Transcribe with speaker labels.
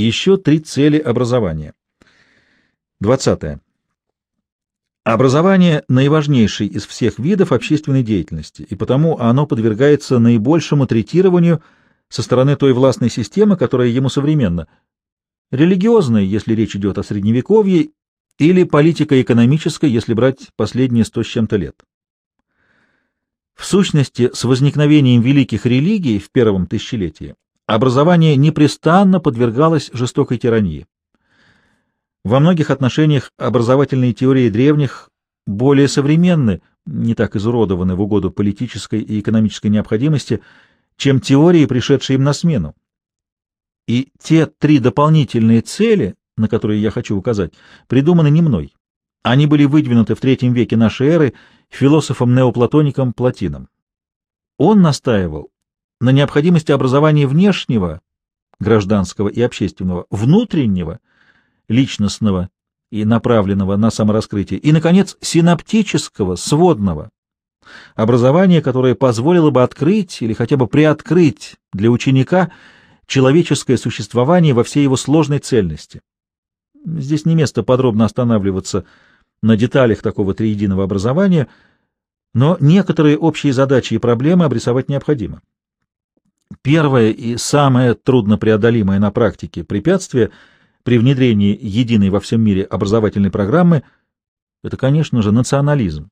Speaker 1: Еще три цели образования. 20. Образование – наиважнейший из всех видов общественной деятельности, и потому оно подвергается наибольшему третированию со стороны той властной системы, которая ему современна, религиозной, если речь идет о Средневековье, или политико-экономической, если брать последние сто с чем-то лет. В сущности, с возникновением великих религий в первом тысячелетии образование непрестанно подвергалось жестокой тирании. Во многих отношениях образовательные теории древних более современны, не так изуродованы в угоду политической и экономической необходимости, чем теории, пришедшие им на смену. И те три дополнительные цели, на которые я хочу указать, придуманы не мной. Они были выдвинуты в третьем веке нашей эры философом-неоплатоником Платином. Он настаивал на необходимости образования внешнего, гражданского и общественного, внутреннего, личностного и направленного на самораскрытие, и, наконец, синаптического, сводного, образования, которое позволило бы открыть или хотя бы приоткрыть для ученика человеческое существование во всей его сложной цельности. Здесь не место подробно останавливаться на деталях такого триединого образования, но некоторые общие задачи и проблемы обрисовать необходимо. Первое и самое труднопреодолимое на практике препятствие — при внедрении единой во всем мире образовательной программы — это, конечно же, национализм.